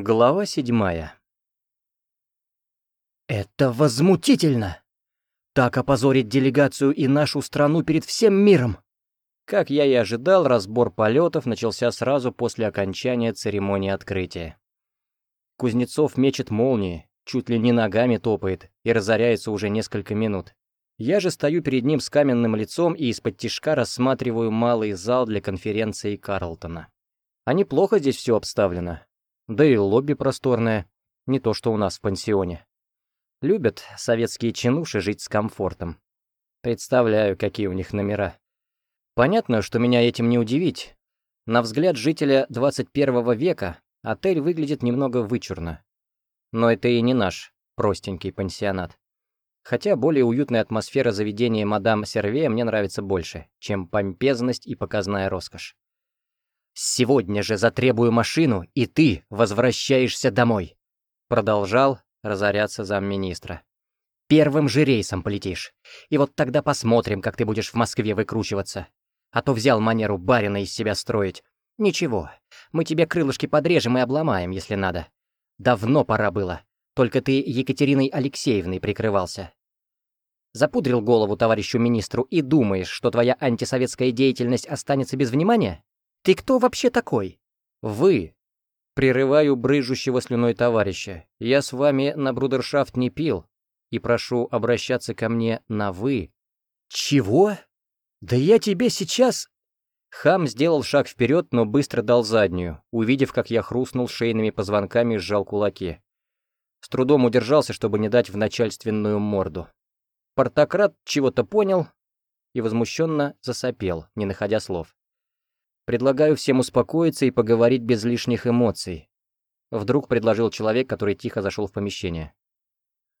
Глава седьмая. «Это возмутительно! Так опозорить делегацию и нашу страну перед всем миром!» Как я и ожидал, разбор полетов начался сразу после окончания церемонии открытия. Кузнецов мечет молнии, чуть ли не ногами топает и разоряется уже несколько минут. Я же стою перед ним с каменным лицом и из-под тишка рассматриваю малый зал для конференции Карлтона. А неплохо здесь все обставлено. Да и лобби просторное, не то что у нас в пансионе. Любят советские чинуши жить с комфортом. Представляю, какие у них номера. Понятно, что меня этим не удивить. На взгляд жителя 21 века отель выглядит немного вычурно. Но это и не наш простенький пансионат. Хотя более уютная атмосфера заведения мадам Серве мне нравится больше, чем помпезность и показная роскошь. «Сегодня же затребую машину, и ты возвращаешься домой», продолжал разоряться замминистра. «Первым же рейсом полетишь, и вот тогда посмотрим, как ты будешь в Москве выкручиваться. А то взял манеру барина из себя строить. Ничего, мы тебе крылышки подрежем и обломаем, если надо. Давно пора было, только ты Екатериной Алексеевной прикрывался. Запудрил голову товарищу министру и думаешь, что твоя антисоветская деятельность останется без внимания? Ты кто вообще такой? Вы. Прерываю брыжущего слюной товарища. Я с вами на брудершафт не пил. И прошу обращаться ко мне на «вы». Чего? Да я тебе сейчас... Хам сделал шаг вперед, но быстро дал заднюю, увидев, как я хрустнул шейными позвонками и сжал кулаки. С трудом удержался, чтобы не дать в начальственную морду. Портократ чего-то понял и возмущенно засопел, не находя слов. Предлагаю всем успокоиться и поговорить без лишних эмоций. Вдруг предложил человек, который тихо зашел в помещение.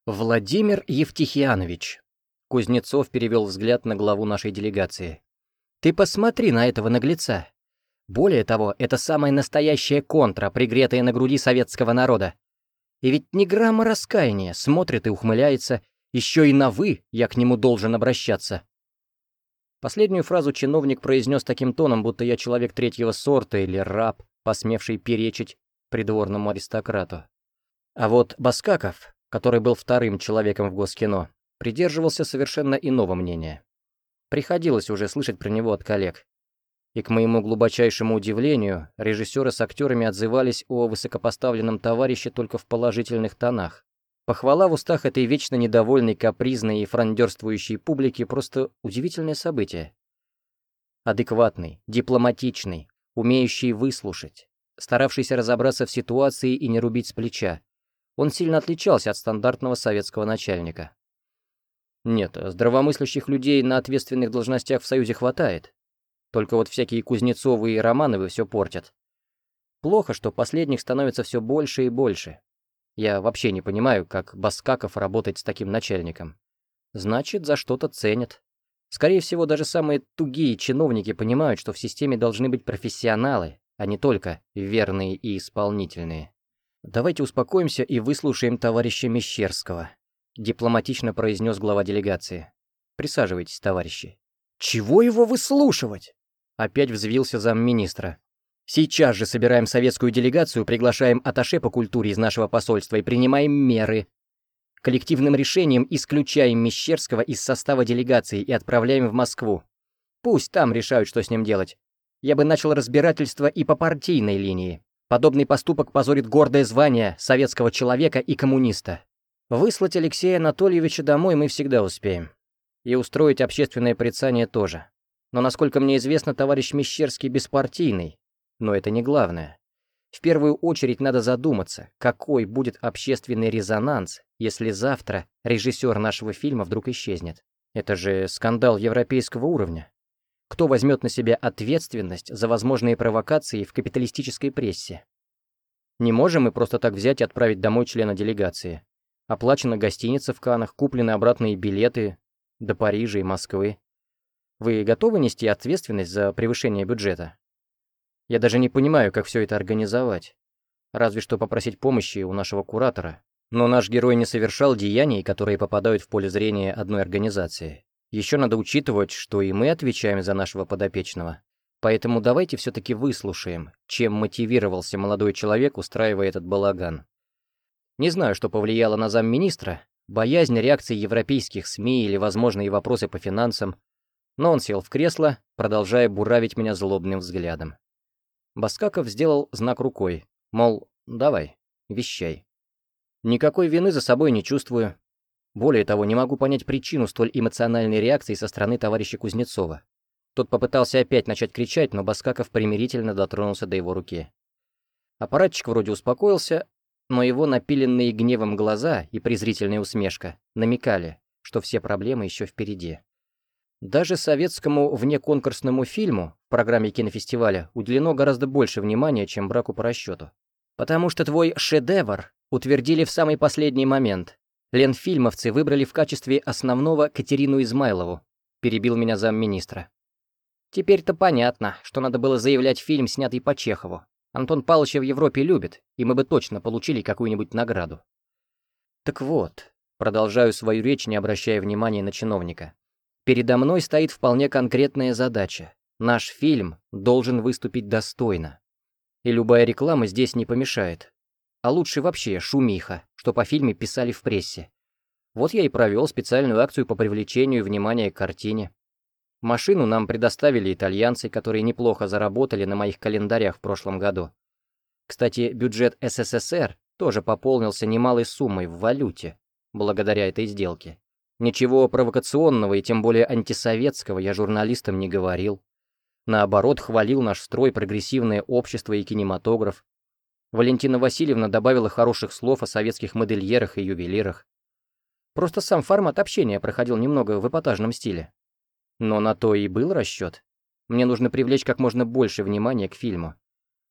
Владимир Евтихианович. Кузнецов перевел взгляд на главу нашей делегации. Ты посмотри на этого наглеца. Более того, это самая настоящая контра, пригретая на груди советского народа. И ведь ни грамма раскаяния, смотрит и ухмыляется, еще и на «вы» я к нему должен обращаться. Последнюю фразу чиновник произнес таким тоном, будто я человек третьего сорта или раб, посмевший перечить придворному аристократу. А вот Баскаков, который был вторым человеком в Госкино, придерживался совершенно иного мнения. Приходилось уже слышать про него от коллег. И к моему глубочайшему удивлению, режиссеры с актерами отзывались о высокопоставленном товарище только в положительных тонах. Похвала в устах этой вечно недовольной, капризной и франдерствующей публики просто удивительное событие. Адекватный, дипломатичный, умеющий выслушать, старавшийся разобраться в ситуации и не рубить с плеча. Он сильно отличался от стандартного советского начальника. Нет, здравомыслящих людей на ответственных должностях в Союзе хватает. Только вот всякие Кузнецовы и Романовы все портят. Плохо, что последних становится все больше и больше. Я вообще не понимаю, как Баскаков работает с таким начальником. Значит, за что-то ценят. Скорее всего, даже самые тугие чиновники понимают, что в системе должны быть профессионалы, а не только верные и исполнительные. Давайте успокоимся и выслушаем товарища Мещерского, дипломатично произнес глава делегации. Присаживайтесь, товарищи. Чего его выслушивать? Опять взвился замминистра. Сейчас же собираем советскую делегацию, приглашаем аташе по культуре из нашего посольства и принимаем меры. Коллективным решением исключаем Мещерского из состава делегации и отправляем в Москву. Пусть там решают, что с ним делать. Я бы начал разбирательство и по партийной линии. Подобный поступок позорит гордое звание советского человека и коммуниста. Выслать Алексея Анатольевича домой мы всегда успеем. И устроить общественное порицание тоже. Но, насколько мне известно, товарищ Мещерский беспартийный, но это не главное. В первую очередь надо задуматься, какой будет общественный резонанс, если завтра режиссер нашего фильма вдруг исчезнет. Это же скандал европейского уровня. Кто возьмет на себя ответственность за возможные провокации в капиталистической прессе? Не можем мы просто так взять и отправить домой члена делегации. Оплачена гостиница в Канах, куплены обратные билеты до Парижа и Москвы. Вы готовы нести ответственность за превышение бюджета? Я даже не понимаю, как все это организовать. Разве что попросить помощи у нашего куратора. Но наш герой не совершал деяний, которые попадают в поле зрения одной организации. Еще надо учитывать, что и мы отвечаем за нашего подопечного. Поэтому давайте все-таки выслушаем, чем мотивировался молодой человек, устраивая этот балаган. Не знаю, что повлияло на замминистра, боязнь реакции европейских СМИ или возможные вопросы по финансам, но он сел в кресло, продолжая буравить меня злобным взглядом. Баскаков сделал знак рукой, мол, давай, вещай. Никакой вины за собой не чувствую. Более того, не могу понять причину столь эмоциональной реакции со стороны товарища Кузнецова. Тот попытался опять начать кричать, но Баскаков примирительно дотронулся до его руки. Аппаратчик вроде успокоился, но его напиленные гневом глаза и презрительная усмешка намекали, что все проблемы еще впереди. Даже советскому внеконкурсному фильму в программе кинофестиваля уделено гораздо больше внимания, чем браку по расчету. Потому что твой шедевр утвердили в самый последний момент. Ленфильмовцы выбрали в качестве основного Катерину Измайлову, перебил меня замминистра. Теперь-то понятно, что надо было заявлять фильм, снятый по Чехову. Антон Павловича в Европе любит, и мы бы точно получили какую-нибудь награду. Так вот, продолжаю свою речь, не обращая внимания на чиновника. Передо мной стоит вполне конкретная задача. Наш фильм должен выступить достойно. И любая реклама здесь не помешает. А лучше вообще шумиха, что по фильме писали в прессе. Вот я и провел специальную акцию по привлечению внимания к картине. Машину нам предоставили итальянцы, которые неплохо заработали на моих календарях в прошлом году. Кстати, бюджет СССР тоже пополнился немалой суммой в валюте, благодаря этой сделке. Ничего провокационного и тем более антисоветского я журналистам не говорил. Наоборот, хвалил наш строй, прогрессивное общество и кинематограф. Валентина Васильевна добавила хороших слов о советских модельерах и ювелирах. Просто сам формат общения проходил немного в эпатажном стиле. Но на то и был расчет. Мне нужно привлечь как можно больше внимания к фильму.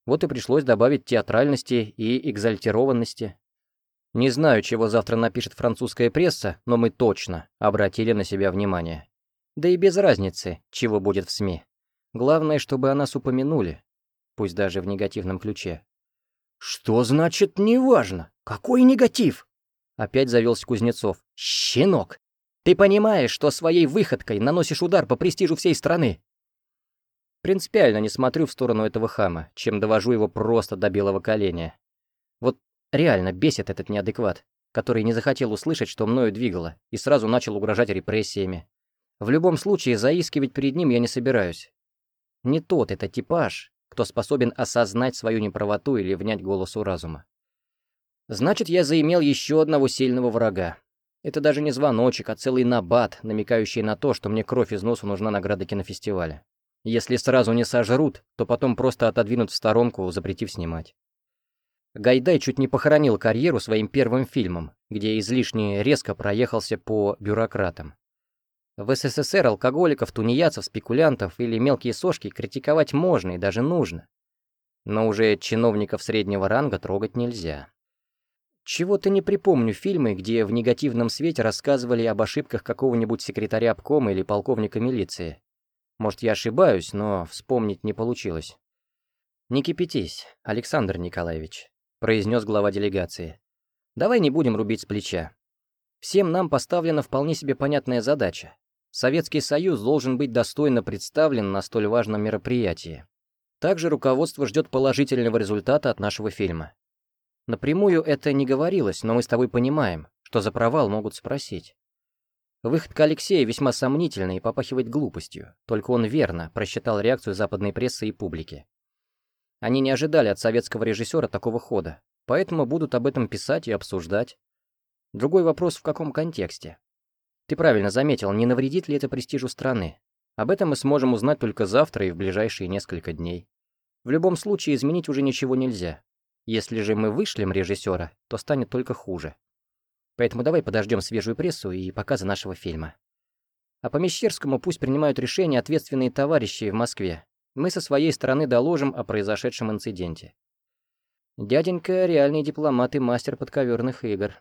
Вот и пришлось добавить театральности и экзальтированности. Не знаю, чего завтра напишет французская пресса, но мы точно обратили на себя внимание. Да и без разницы, чего будет в СМИ. Главное, чтобы о нас упомянули, пусть даже в негативном ключе. «Что значит «неважно»? Какой негатив?» Опять завелся Кузнецов. «Щенок! Ты понимаешь, что своей выходкой наносишь удар по престижу всей страны?» Принципиально не смотрю в сторону этого хама, чем довожу его просто до белого коленя. Вот реально бесит этот неадекват, который не захотел услышать, что мною двигало, и сразу начал угрожать репрессиями. В любом случае, заискивать перед ним я не собираюсь. Не тот это типаж, кто способен осознать свою неправоту или внять голосу разума. Значит, я заимел еще одного сильного врага, это даже не звоночек, а целый набат, намекающий на то, что мне кровь из носу нужна награда кинофестиваля. Если сразу не сожрут, то потом просто отодвинут в сторонку, запретив снимать. Гайдай чуть не похоронил карьеру своим первым фильмом, где излишне резко проехался по бюрократам. В СССР алкоголиков, тунеядцев, спекулянтов или мелкие сошки критиковать можно и даже нужно. Но уже чиновников среднего ранга трогать нельзя. Чего-то не припомню фильмы, где в негативном свете рассказывали об ошибках какого-нибудь секретаря обкома или полковника милиции. Может, я ошибаюсь, но вспомнить не получилось. «Не кипятись, Александр Николаевич», — произнес глава делегации. «Давай не будем рубить с плеча. Всем нам поставлена вполне себе понятная задача. Советский Союз должен быть достойно представлен на столь важном мероприятии. Также руководство ждет положительного результата от нашего фильма. Напрямую это не говорилось, но мы с тобой понимаем, что за провал могут спросить. Выходка Алексея весьма сомнительна и попахивает глупостью, только он верно просчитал реакцию западной прессы и публики. Они не ожидали от советского режиссера такого хода, поэтому будут об этом писать и обсуждать. Другой вопрос, в каком контексте. Ты правильно заметил, не навредит ли это престижу страны. Об этом мы сможем узнать только завтра и в ближайшие несколько дней. В любом случае изменить уже ничего нельзя, если же мы вышлем режиссера, то станет только хуже. Поэтому давай подождем свежую прессу и показы нашего фильма. А по Мещерскому пусть принимают решения ответственные товарищи в Москве. Мы со своей стороны доложим о произошедшем инциденте. Дяденька — реальный дипломат и мастер подковерных игр.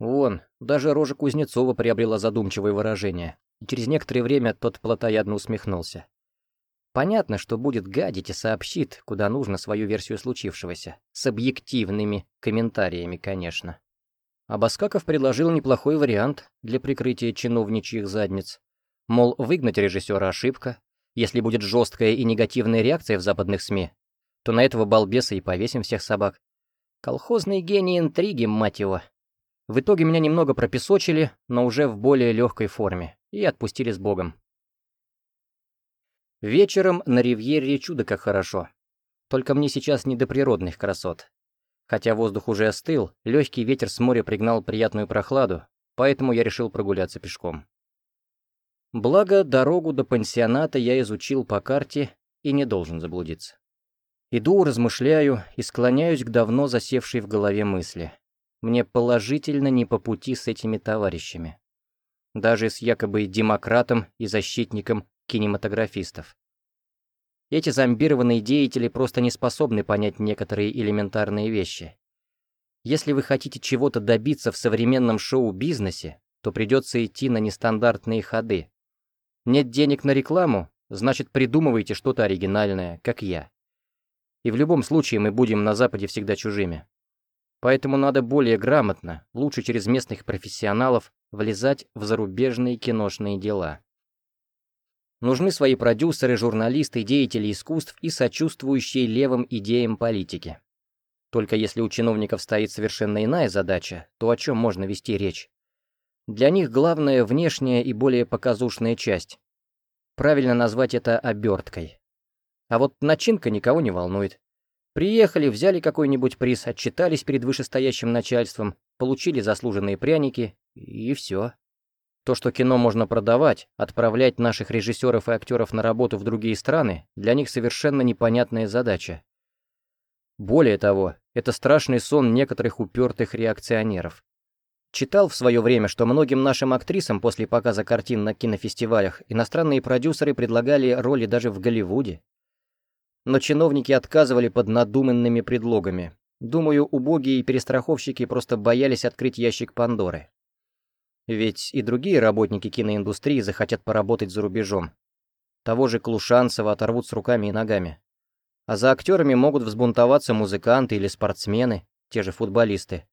Вон, даже рожа Кузнецова приобрела задумчивое выражение, и через некоторое время тот плотоядно усмехнулся. Понятно, что будет гадить и сообщит, куда нужно свою версию случившегося. С объективными комментариями, конечно. А Баскаков предложил неплохой вариант для прикрытия чиновничьих задниц. Мол, выгнать режиссера ошибка, Если будет жесткая и негативная реакция в западных СМИ, то на этого балбеса и повесим всех собак. Колхозный гений интриги, мать его. В итоге меня немного пропесочили, но уже в более легкой форме, и отпустили с Богом. Вечером на ривьере чудо как хорошо. Только мне сейчас не до природных красот. Хотя воздух уже остыл, легкий ветер с моря пригнал приятную прохладу, поэтому я решил прогуляться пешком. Благо, дорогу до пансионата я изучил по карте и не должен заблудиться. Иду, размышляю и склоняюсь к давно засевшей в голове мысли. Мне положительно не по пути с этими товарищами. Даже с якобы демократом и защитником кинематографистов. Эти зомбированные деятели просто не способны понять некоторые элементарные вещи. Если вы хотите чего-то добиться в современном шоу-бизнесе, то придется идти на нестандартные ходы. Нет денег на рекламу, значит придумывайте что-то оригинальное, как я. И в любом случае мы будем на Западе всегда чужими. Поэтому надо более грамотно, лучше через местных профессионалов, влезать в зарубежные киношные дела. Нужны свои продюсеры, журналисты, деятели искусств и сочувствующие левым идеям политики. Только если у чиновников стоит совершенно иная задача, то о чем можно вести речь? Для них главная внешняя и более показушная часть. Правильно назвать это оберткой. А вот начинка никого не волнует. Приехали, взяли какой-нибудь приз, отчитались перед вышестоящим начальством, получили заслуженные пряники, и все. То, что кино можно продавать, отправлять наших режиссеров и актеров на работу в другие страны, для них совершенно непонятная задача. Более того, это страшный сон некоторых упертых реакционеров. Читал в свое время, что многим нашим актрисам после показа картин на кинофестивалях иностранные продюсеры предлагали роли даже в Голливуде. Но чиновники отказывали под надуманными предлогами. Думаю, убогие перестраховщики просто боялись открыть ящик Пандоры. Ведь и другие работники киноиндустрии захотят поработать за рубежом. Того же Клушанцева оторвут с руками и ногами. А за актерами могут взбунтоваться музыканты или спортсмены, те же футболисты.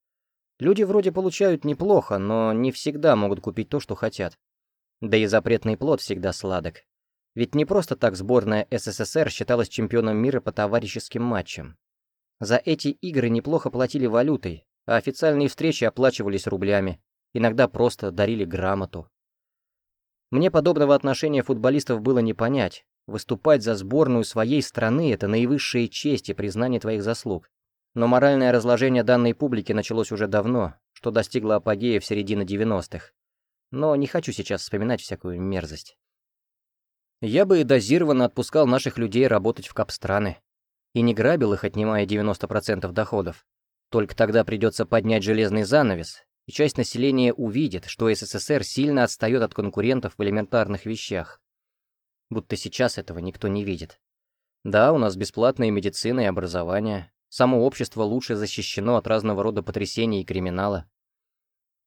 Люди вроде получают неплохо, но не всегда могут купить то, что хотят. Да и запретный плод всегда сладок. Ведь не просто так сборная СССР считалась чемпионом мира по товарищеским матчам. За эти игры неплохо платили валютой, а официальные встречи оплачивались рублями, иногда просто дарили грамоту. Мне подобного отношения футболистов было не понять. Выступать за сборную своей страны — это наивысшая честь и признание твоих заслуг. Но моральное разложение данной публики началось уже давно, что достигло апогея в середине 90-х. Но не хочу сейчас вспоминать всякую мерзость. Я бы дозированно отпускал наших людей работать в капстраны. И не грабил их, отнимая 90% доходов. Только тогда придется поднять железный занавес, и часть населения увидит, что СССР сильно отстает от конкурентов в элементарных вещах. Будто сейчас этого никто не видит. Да, у нас бесплатная медицина и образование, само общество лучше защищено от разного рода потрясений и криминала.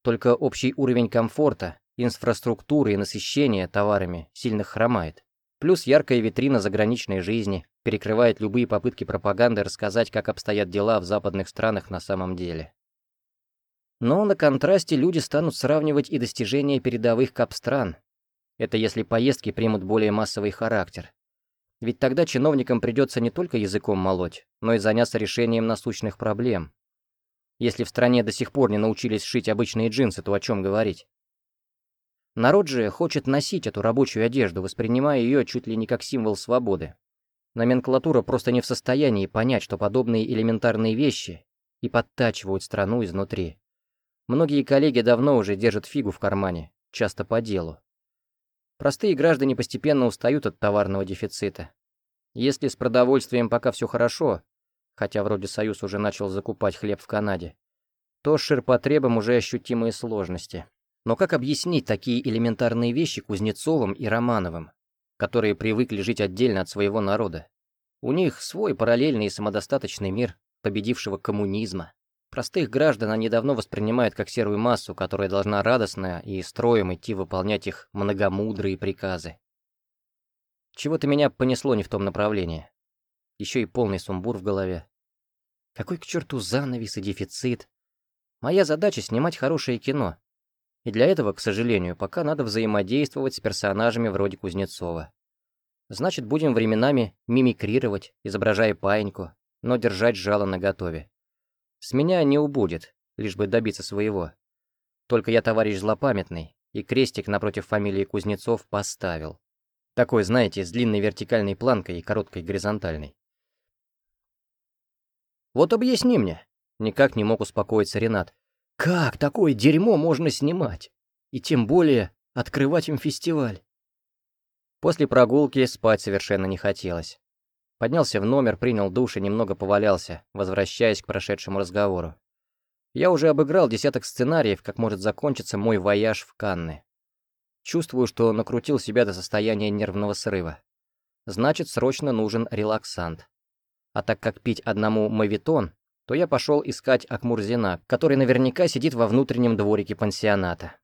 Только общий уровень комфорта, инфраструктуры и насыщения товарами сильно хромает. Плюс яркая витрина заграничной жизни перекрывает любые попытки пропаганды рассказать, как обстоят дела в западных странах на самом деле. Но на контрасте люди станут сравнивать и достижения передовых капстран. Это если поездки примут более массовый характер. Ведь тогда чиновникам придется не только языком молоть, но и заняться решением насущных проблем. Если в стране до сих пор не научились шить обычные джинсы, то о чем говорить? Народ же хочет носить эту рабочую одежду, воспринимая ее чуть ли не как символ свободы. Номенклатура просто не в состоянии понять, что подобные элементарные вещи и подтачивают страну изнутри. Многие коллеги давно уже держат фигу в кармане, часто по делу. Простые граждане постепенно устают от товарного дефицита. Если с продовольствием пока все хорошо, хотя вроде Союз уже начал закупать хлеб в Канаде, то с ширпотребом уже ощутимые сложности. Но как объяснить такие элементарные вещи Кузнецовым и Романовым, которые привыкли жить отдельно от своего народа? У них свой параллельный и самодостаточный мир победившего коммунизма. Простых граждан они давно воспринимают как серую массу, которая должна радостно и строем идти выполнять их многомудрые приказы. Чего-то меня понесло не в том направлении. Еще и полный сумбур в голове. Какой к черту занавес и дефицит? Моя задача — снимать хорошее кино. И для этого, к сожалению, пока надо взаимодействовать с персонажами вроде Кузнецова. Значит, будем временами мимикрировать, изображая паиньку, но держать жало наготове. С меня не убудет, лишь бы добиться своего. Только я товарищ злопамятный, и крестик напротив фамилии Кузнецов поставил. Такой, знаете, с длинной вертикальной планкой и короткой горизонтальной. «Вот объясни мне», — никак не мог успокоиться Ренат, «как такое дерьмо можно снимать? И тем более открывать им фестиваль?» После прогулки спать совершенно не хотелось. Поднялся в номер, принял душ и немного повалялся, возвращаясь к прошедшему разговору. Я уже обыграл десяток сценариев, как может закончиться мой вояж в Канны. Чувствую, что накрутил себя до состояния нервного срыва. Значит, срочно нужен релаксант. А так как пить одному мавитон, то я пошел искать Акмурзина, который наверняка сидит во внутреннем дворике пансионата.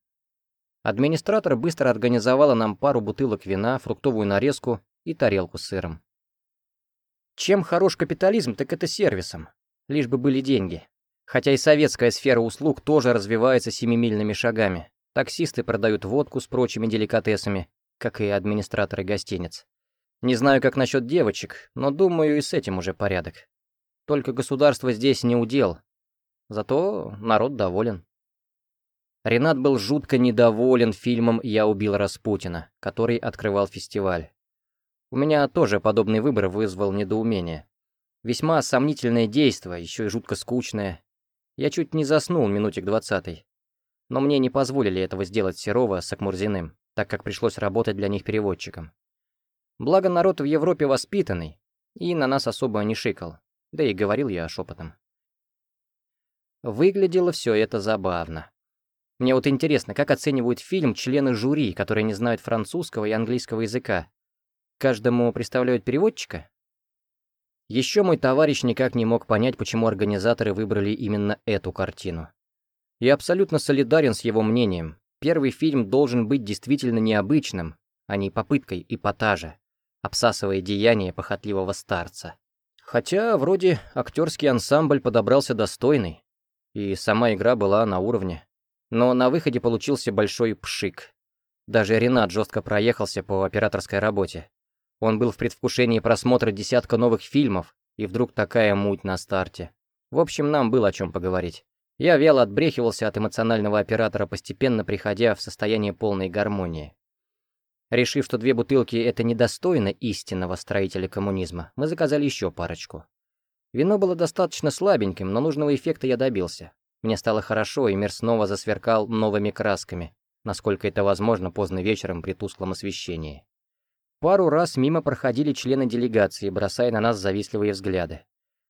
Администратор быстро организовала нам пару бутылок вина, фруктовую нарезку и тарелку с сыром. Чем хорош капитализм, так это сервисом. Лишь бы были деньги. Хотя и советская сфера услуг тоже развивается семимильными шагами. Таксисты продают водку с прочими деликатесами, как и администраторы гостиниц. Не знаю, как насчет девочек, но думаю, и с этим уже порядок. Только государство здесь не удел. Зато народ доволен. Ренат был жутко недоволен фильмом «Я убил Распутина», который открывал фестиваль. У меня тоже подобный выбор вызвал недоумение. Весьма сомнительное действо, еще и жутко скучное. Я чуть не заснул минутик двадцатый. Но мне не позволили этого сделать Серова с Акмурзиным, так как пришлось работать для них переводчиком. Благо народ в Европе воспитанный, и на нас особо не шикал, да и говорил я шепотом. Выглядело все это забавно. Мне вот интересно, как оценивают фильм члены жюри, которые не знают французского и английского языка. Каждому представляют переводчика? Еще мой товарищ никак не мог понять, почему организаторы выбрали именно эту картину. Я абсолютно солидарен с его мнением. Первый фильм должен быть действительно необычным, а не попыткой эпатажа, обсасывая деяния похотливого старца. Хотя, вроде, актерский ансамбль подобрался достойный, и сама игра была на уровне. Но на выходе получился большой пшик. Даже Ренат жестко проехался по операторской работе. Он был в предвкушении просмотра десятка новых фильмов, и вдруг такая муть на старте. В общем, нам было о чем поговорить. Я вяло отбрехивался от эмоционального оператора, постепенно приходя в состояние полной гармонии. Решив, что две бутылки — это недостойно истинного строителя коммунизма, мы заказали еще парочку. Вино было достаточно слабеньким, но нужного эффекта я добился. Мне стало хорошо, и мир снова засверкал новыми красками, насколько это возможно поздно вечером при тусклом освещении. Пару раз мимо проходили члены делегации, бросая на нас завистливые взгляды.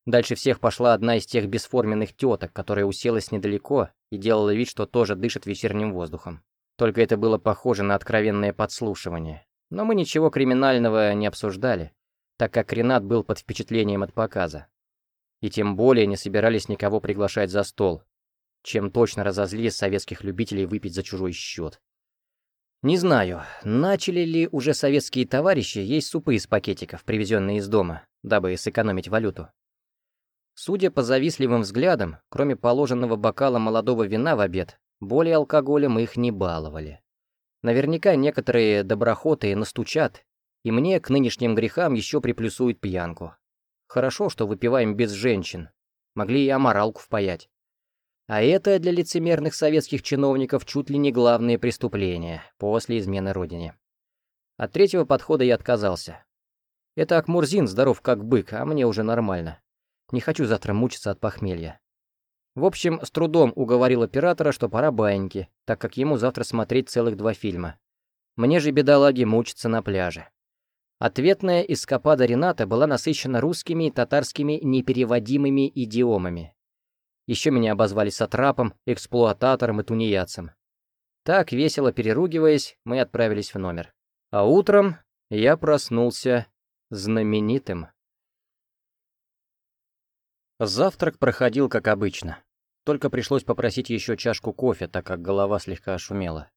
Дальше всех пошла одна из тех бесформенных теток, которая уселась недалеко и делала вид, что тоже дышит вечерним воздухом. Только это было похоже на откровенное подслушивание. Но мы ничего криминального не обсуждали, так как Ренат был под впечатлением от показа. И тем более не собирались никого приглашать за стол, чем точно разозлили советских любителей выпить за чужой счет. Не знаю, начали ли уже советские товарищи есть супы из пакетиков, привезенные из дома, дабы сэкономить валюту. Судя по завистливым взглядам, кроме положенного бокала молодого вина в обед, более алкоголем их не баловали. Наверняка некоторые доброхоты настучат, и мне к нынешним грехам еще приплюсуют пьянку. Хорошо, что выпиваем без женщин. Могли и аморалку впаять. А это для лицемерных советских чиновников чуть ли не главное преступление после измены родине. От третьего подхода я отказался. Это Акмурзин здоров как бык, а мне уже нормально. Не хочу завтра мучиться от похмелья. В общем, с трудом уговорил оператора, что пора баиньки, так как ему завтра смотреть целых два фильма. Мне же, бедолаги, мучиться на пляже. Ответная эскапада Рената была насыщена русскими и татарскими непереводимыми идиомами. Еще меня обозвали сатрапом, эксплуататором и тунеядцем. Так, весело переругиваясь, мы отправились в номер. А утром я проснулся знаменитым. Завтрак проходил как обычно. Только пришлось попросить еще чашку кофе, так как голова слегка ошумела.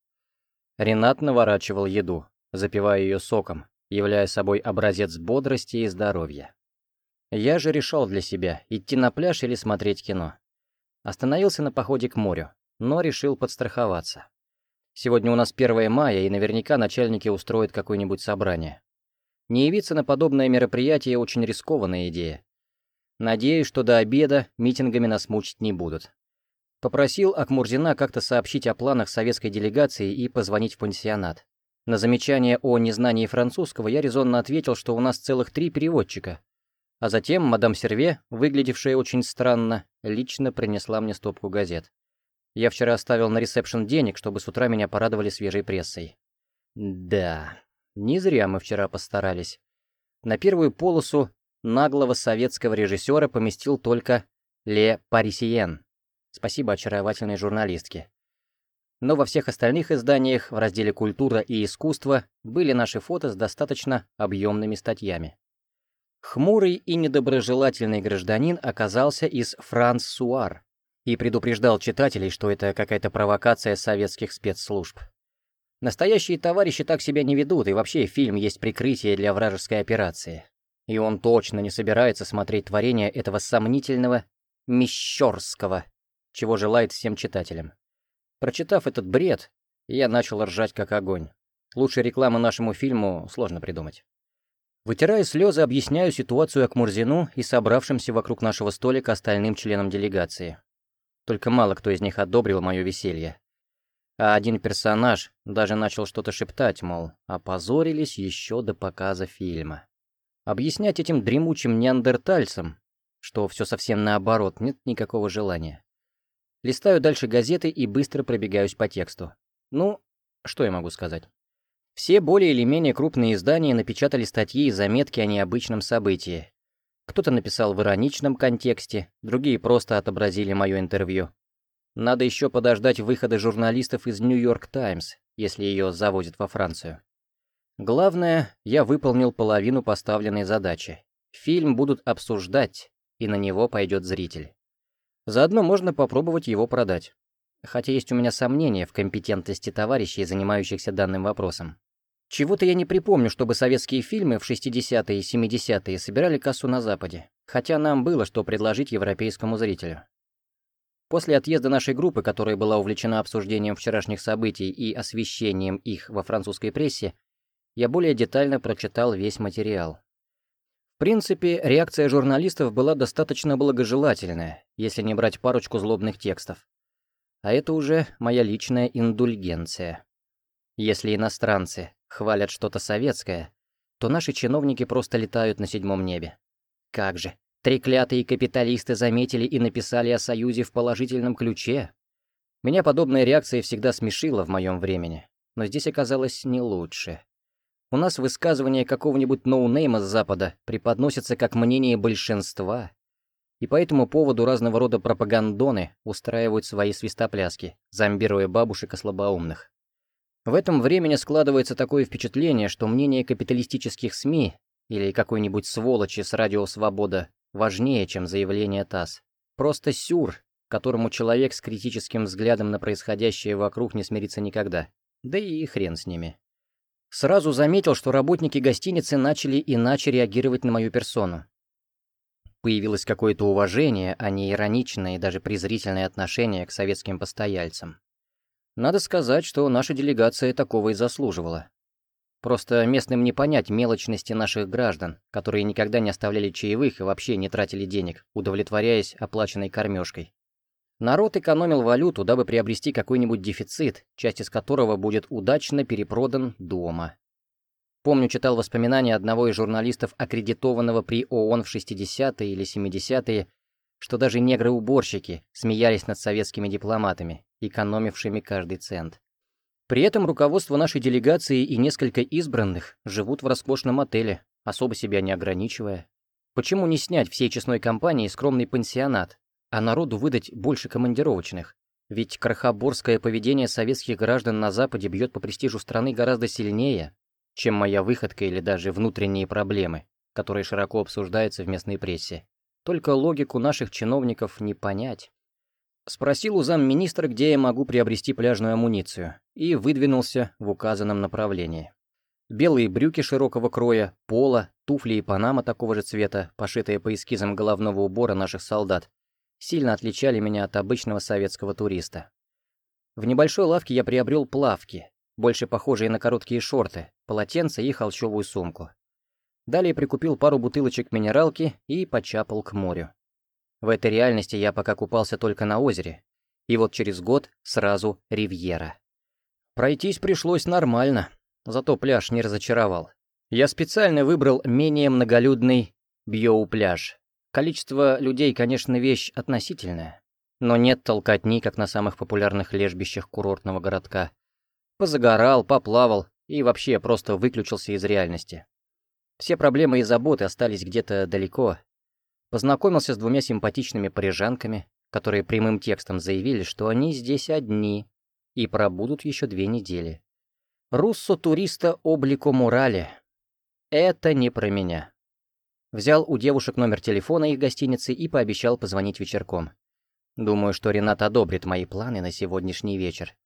Ренат наворачивал еду, запивая ее соком, являя собой образец бодрости и здоровья. Я же решал для себя, идти на пляж или смотреть кино. Остановился на походе к морю, но решил подстраховаться. Сегодня у нас 1 мая, и наверняка начальники устроят какое-нибудь собрание. Не явиться на подобное мероприятие очень рискованная идея. Надеюсь, что до обеда митингами нас мучить не будут. Попросил Акмурзина как-то сообщить о планах советской делегации и позвонить в пансионат. На замечание о незнании французского я резонно ответил, что у нас целых три переводчика. А затем мадам Серве, выглядевшая очень странно, лично принесла мне стопку газет. Я вчера оставил на ресепшн денег, чтобы с утра меня порадовали свежей прессой. Да, не зря мы вчера постарались. На первую полосу наглого советского режиссера поместил только «Ле Парисиен». Спасибо очаровательной журналистке. Но во всех остальных изданиях в разделе «Культура и искусство» были наши фото с достаточно объемными статьями. Хмурый и недоброжелательный гражданин оказался из Франс Суар и предупреждал читателей, что это какая-то провокация советских спецслужб. Настоящие товарищи так себя не ведут, и вообще фильм есть прикрытие для вражеской операции. И он точно не собирается смотреть творение этого сомнительного Мещерского, чего желает всем читателям. Прочитав этот бред, я начал ржать как огонь. Лучшей рекламы нашему фильму сложно придумать. Вытирая слезы, объясняю ситуацию Акмурзину и собравшимся вокруг нашего столика остальным членам делегации. Только мало кто из них одобрил мое веселье. А один персонаж даже начал что-то шептать, мол, опозорились еще до показа фильма. Объяснять этим дремучим неандертальцам, что все совсем наоборот, нет никакого желания. Листаю дальше газеты и быстро пробегаюсь по тексту. Ну, что я могу сказать? Все более или менее крупные издания напечатали статьи и заметки о необычном событии. Кто-то написал в ироничном контексте, другие просто отобразили мое интервью. Надо еще подождать выхода журналистов из «Нью-Йорк Таймс», если ее завозят во Францию. Главное, я выполнил половину поставленной задачи. Фильм будут обсуждать, и на него пойдет зритель. Заодно можно попробовать его продать. Хотя есть у меня сомнения в компетентности товарищей, занимающихся данным вопросом. Чего-то я не припомню, чтобы советские фильмы в 60-е и 70-е собирали кассу на Западе, хотя нам было что предложить европейскому зрителю. После отъезда нашей группы, которая была увлечена обсуждением вчерашних событий и освещением их во французской прессе, я более детально прочитал весь материал. В принципе, реакция журналистов была достаточно благожелательная, если не брать парочку злобных текстов. А это уже моя личная индульгенция. Если иностранцы хвалят что-то советское, то наши чиновники просто летают на седьмом небе. Как же, Треклятые капиталисты заметили и написали о Союзе в положительном ключе. Меня подобная реакция всегда смешила в моем времени, но здесь оказалось не лучше. У нас высказывание какого-нибудь ноунейма с Запада преподносится как мнение большинства, и по этому поводу разного рода пропагандоны устраивают свои свистопляски, зомбируя бабушек и слабоумных. В этом времени складывается такое впечатление, что мнение капиталистических СМИ или какой-нибудь сволочи с радио «Свобода» важнее, чем заявление ТАСС. Просто сюр, которому человек с критическим взглядом на происходящее вокруг не смирится никогда. Да и хрен с ними. Сразу заметил, что работники гостиницы начали иначе реагировать на мою персону. Появилось какое-то уважение, а не ироничное и даже презрительное отношение к советским постояльцам. Надо сказать, что наша делегация такого и заслуживала. Просто местным не понять мелочности наших граждан, которые никогда не оставляли чаевых и вообще не тратили денег, удовлетворяясь оплаченной кормежкой. Народ экономил валюту, дабы приобрести какой-нибудь дефицит, часть из которого будет удачно перепродан дома. Помню, читал воспоминания одного из журналистов, аккредитованного при ООН в 60-е или 70-е, что даже негры-уборщики смеялись над советскими дипломатами, экономившими каждый цент. При этом руководство нашей делегации и несколько избранных живут в роскошном отеле, особо себя не ограничивая. Почему не снять всей честной компании скромный пансионат, а народу выдать больше командировочных? Ведь крохоборское поведение советских граждан на Западе бьет по престижу страны гораздо сильнее, чем моя выходка или даже внутренние проблемы, которые широко обсуждаются в местной прессе. Только логику наших чиновников не понять. Спросил у замминистра, где я могу приобрести пляжную амуницию, и выдвинулся в указанном направлении. Белые брюки широкого кроя, поло, туфли и панама такого же цвета, пошитые по эскизам головного убора наших солдат, сильно отличали меня от обычного советского туриста. В небольшой лавке я приобрел плавки, больше похожие на короткие шорты, полотенце и холщовую сумку. Далее прикупил пару бутылочек минералки и почапал к морю. В этой реальности я пока купался только на озере, и вот через год сразу ривьера. Пройтись пришлось нормально, зато пляж не разочаровал. Я специально выбрал менее многолюдный Бьоу-пляж. Количество людей, конечно, вещь относительная, но нет толкотни, как на самых популярных лежбищах курортного городка. Позагорал, поплавал и вообще просто выключился из реальности. Все проблемы и заботы остались где-то далеко. Познакомился с двумя симпатичными парижанками, которые прямым текстом заявили, что они здесь одни и пробудут еще две недели. Руссо туриста облико мурали. Это не про меня. Взял у девушек номер телефона их гостиницы и пообещал позвонить вечерком. Думаю, что Ренат одобрит мои планы на сегодняшний вечер.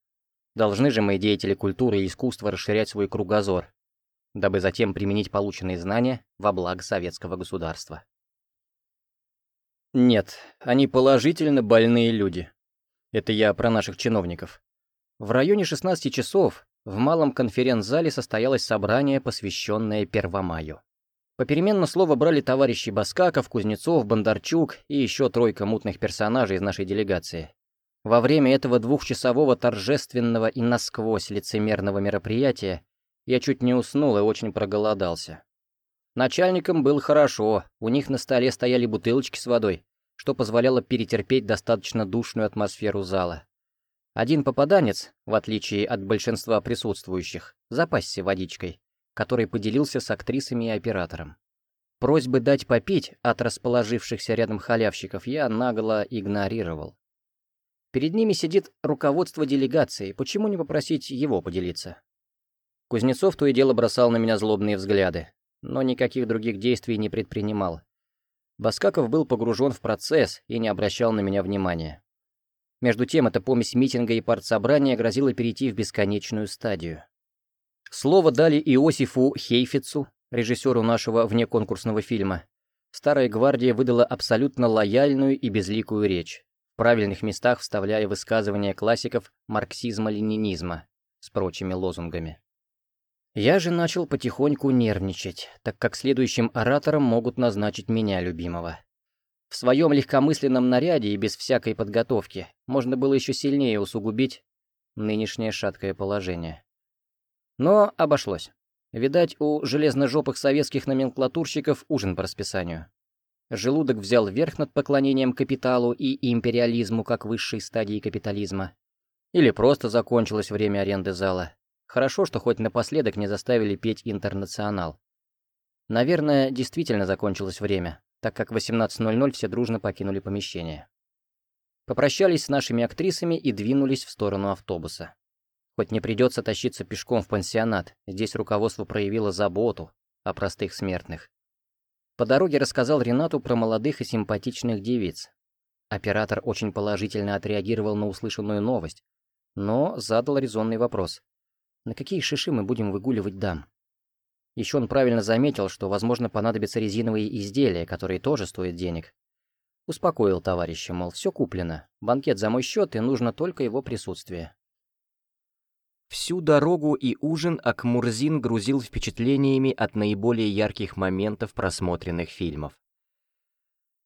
Должны же мы, деятели культуры и искусства, расширять свой кругозор, дабы затем применить полученные знания во благо советского государства. Нет, они положительно больные люди. Это я про наших чиновников. В районе 16 часов в малом конференц-зале состоялось собрание, посвященное Первомаю. Попеременно слово брали товарищи Баскаков, Кузнецов, Бондарчук и еще тройка мутных персонажей из нашей делегации. Во время этого двухчасового торжественного и насквозь лицемерного мероприятия я чуть не уснул и очень проголодался. Начальникам было хорошо, у них на столе стояли бутылочки с водой, что позволяло перетерпеть достаточно душную атмосферу зала. Один попаданец, в отличие от большинства присутствующих, запасся водичкой, который поделился с актрисами и оператором. Просьбы дать попить от расположившихся рядом халявщиков я нагло игнорировал. Перед ними сидит руководство делегации, почему не попросить его поделиться? Кузнецов то и дело бросал на меня злобные взгляды, но никаких других действий не предпринимал. Баскаков был погружен в процесс и не обращал на меня внимания. Между тем, эта помесь митинга и партсобрания грозила перейти в бесконечную стадию. Слово дали Иосифу Хейфицу, режиссеру нашего внеконкурсного фильма. Старая гвардия выдала абсолютно лояльную и безликую речь, в правильных местах вставляя высказывания классиков марксизма-ленинизма с прочими лозунгами. Я же начал потихоньку нервничать, так как следующим оратором могут назначить меня, любимого. В своем легкомысленном наряде и без всякой подготовки можно было еще сильнее усугубить нынешнее шаткое положение. Но обошлось. Видать, у железножопых советских номенклатурщиков ужин по расписанию. Желудок взял верх над поклонением капиталу и империализму как высшей стадии капитализма. Или просто закончилось время аренды зала. Хорошо, что хоть напоследок не заставили петь «Интернационал». Наверное, действительно закончилось время, так как в 18.00 все дружно покинули помещение. Попрощались с нашими актрисами и двинулись в сторону автобуса. Хоть не придется тащиться пешком в пансионат, здесь руководство проявило заботу о простых смертных. По дороге рассказал Ренату про молодых и симпатичных девиц. Оператор очень положительно отреагировал на услышанную новость, но задал резонный вопрос. На какие шиши мы будем выгуливать дам? Еще он правильно заметил, что, возможно, понадобятся резиновые изделия, которые тоже стоят денег. Успокоил товарища, мол, все куплено, банкет за мой счет, и нужно только его присутствие. Всю дорогу и ужин Акмурзин грузил впечатлениями от наиболее ярких моментов просмотренных фильмов.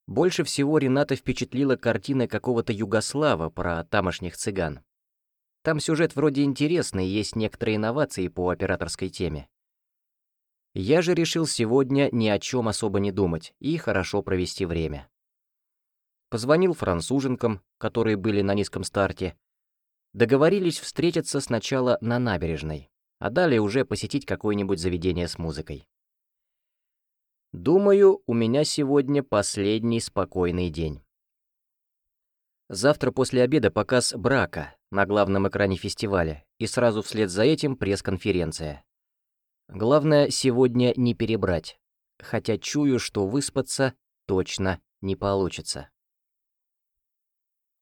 Больше всего Рената впечатлила картина какого-то Югослава про тамошних цыган. Там сюжет вроде интересный, есть некоторые инновации по операторской теме. Я же решил сегодня ни о чем особо не думать и хорошо провести время. Позвонил француженкам, которые были на низком старте. Договорились встретиться сначала на набережной, а далее уже посетить какое-нибудь заведение с музыкой. Думаю, у меня сегодня последний спокойный день. Завтра после обеда показ «Брака» на главном экране фестиваля, и сразу вслед за этим пресс-конференция. Главное сегодня не перебрать, хотя чую, что выспаться точно не получится.